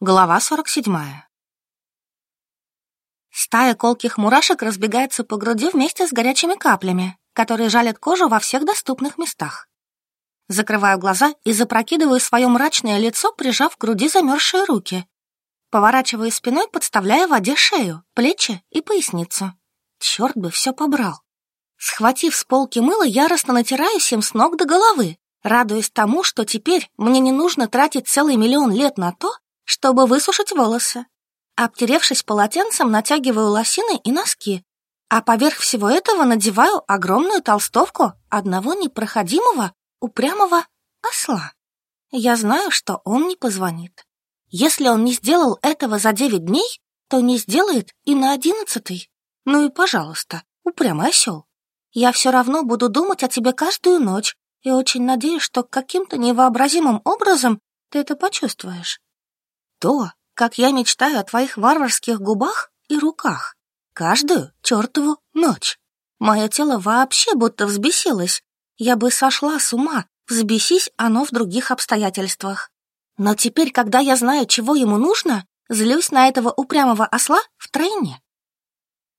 Глава 47. Стая колких мурашек разбегается по груди вместе с горячими каплями, которые жалят кожу во всех доступных местах. Закрываю глаза и запрокидываю свое мрачное лицо, прижав к груди замерзшие руки. Поворачиваю спиной, подставляя в воде шею, плечи и поясницу. Черт бы все побрал. Схватив с полки мыло, яростно натираюсь им с ног до головы, радуясь тому, что теперь мне не нужно тратить целый миллион лет на то, чтобы высушить волосы. Обтеревшись полотенцем, натягиваю лосины и носки, а поверх всего этого надеваю огромную толстовку одного непроходимого, упрямого осла. Я знаю, что он не позвонит. Если он не сделал этого за девять дней, то не сделает и на одиннадцатый. Ну и пожалуйста, упрямый осел. Я все равно буду думать о тебе каждую ночь и очень надеюсь, что каким-то невообразимым образом ты это почувствуешь. То, как я мечтаю о твоих варварских губах и руках. Каждую чертову ночь. Мое тело вообще будто взбесилось. Я бы сошла с ума, взбесись оно в других обстоятельствах. Но теперь, когда я знаю, чего ему нужно, злюсь на этого упрямого осла втройне.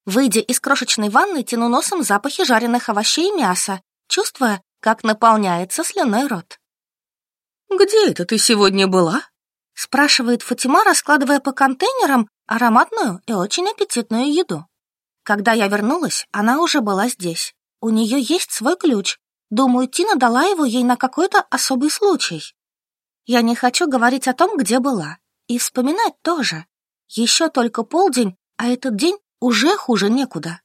Выйдя из крошечной ванны, тяну носом запахи жареных овощей и мяса, чувствуя, как наполняется слюной рот. «Где это ты сегодня была?» Спрашивает Фатима, раскладывая по контейнерам ароматную и очень аппетитную еду. Когда я вернулась, она уже была здесь. У нее есть свой ключ. Думаю, Тина дала его ей на какой-то особый случай. Я не хочу говорить о том, где была. И вспоминать тоже. Еще только полдень, а этот день уже хуже некуда.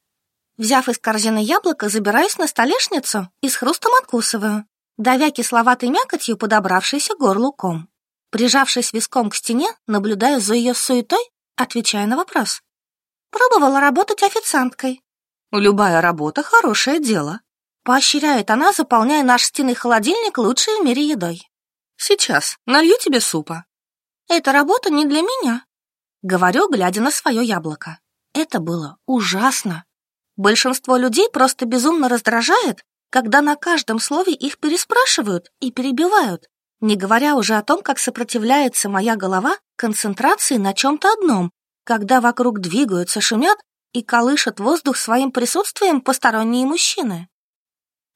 Взяв из корзины яблоко, забираюсь на столешницу и с хрустом откусываю, давя кисловатой мякотью подобравшийся горлуком. Прижавшись виском к стене, наблюдая за ее суетой, отвечая на вопрос. Пробовала работать официанткой. Любая работа — хорошее дело. Поощряет она, заполняя наш стенный холодильник лучшей в мире едой. Сейчас налью тебе супа. Эта работа не для меня. Говорю, глядя на свое яблоко. Это было ужасно. Большинство людей просто безумно раздражает, когда на каждом слове их переспрашивают и перебивают, не говоря уже о том, как сопротивляется моя голова концентрации на чем-то одном, когда вокруг двигаются, шумят и колышат воздух своим присутствием посторонние мужчины.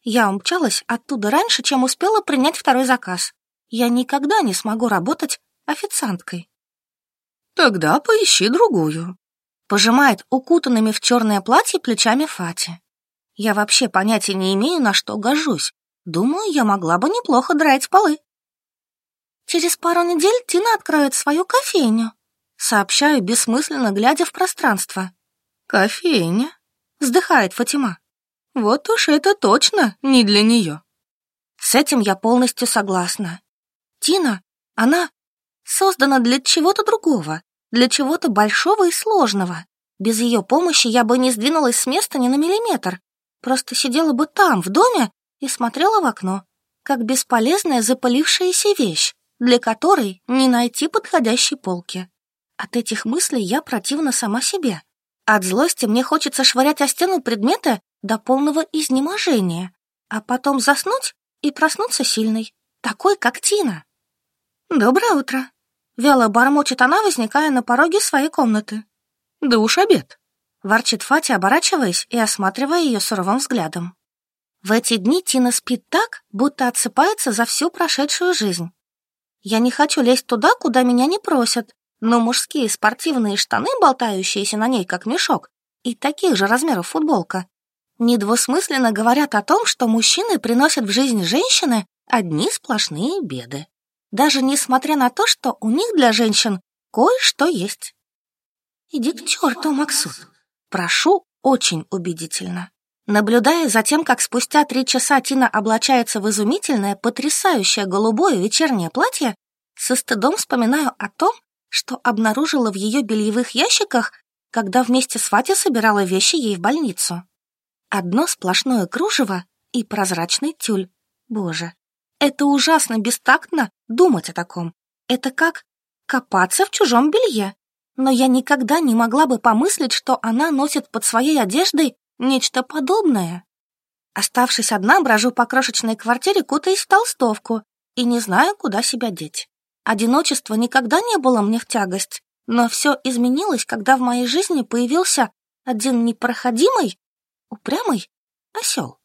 Я умчалась оттуда раньше, чем успела принять второй заказ. Я никогда не смогу работать официанткой. Тогда поищи другую. Пожимает укутанными в черное платье плечами Фати. Я вообще понятия не имею, на что гожусь. Думаю, я могла бы неплохо драть полы. Через пару недель Тина откроет свою кофейню. Сообщаю, бессмысленно глядя в пространство. Кофейня? Вздыхает Фатима. Вот уж это точно не для нее. С этим я полностью согласна. Тина, она создана для чего-то другого, для чего-то большого и сложного. Без ее помощи я бы не сдвинулась с места ни на миллиметр. Просто сидела бы там, в доме, и смотрела в окно, как бесполезная запалившаяся вещь для которой не найти подходящей полки. От этих мыслей я противна сама себе. От злости мне хочется швырять о стену предметы до полного изнеможения, а потом заснуть и проснуться сильной, такой, как Тина. «Доброе утро», — вяло бормочет она, возникая на пороге своей комнаты. «Да уж обед», — ворчит Фати, оборачиваясь и осматривая ее суровым взглядом. В эти дни Тина спит так, будто отсыпается за всю прошедшую жизнь. Я не хочу лезть туда, куда меня не просят, но мужские спортивные штаны, болтающиеся на ней как мешок, и таких же размеров футболка, недвусмысленно говорят о том, что мужчины приносят в жизнь женщины одни сплошные беды. Даже несмотря на то, что у них для женщин кое-что есть. Иди к черту, Максут. Прошу очень убедительно. Наблюдая за тем, как спустя три часа Тина облачается в изумительное, потрясающее голубое вечернее платье, со стыдом вспоминаю о том, что обнаружила в ее бельевых ящиках, когда вместе с Фати собирала вещи ей в больницу. Одно сплошное кружево и прозрачный тюль. Боже, это ужасно бестактно думать о таком. Это как копаться в чужом белье. Но я никогда не могла бы помыслить, что она носит под своей одеждой Нечто подобное. Оставшись одна, брожу по крошечной квартире, кутаясь в толстовку и не знаю, куда себя деть. Одиночество никогда не было мне в тягость, но все изменилось, когда в моей жизни появился один непроходимый, упрямый осел.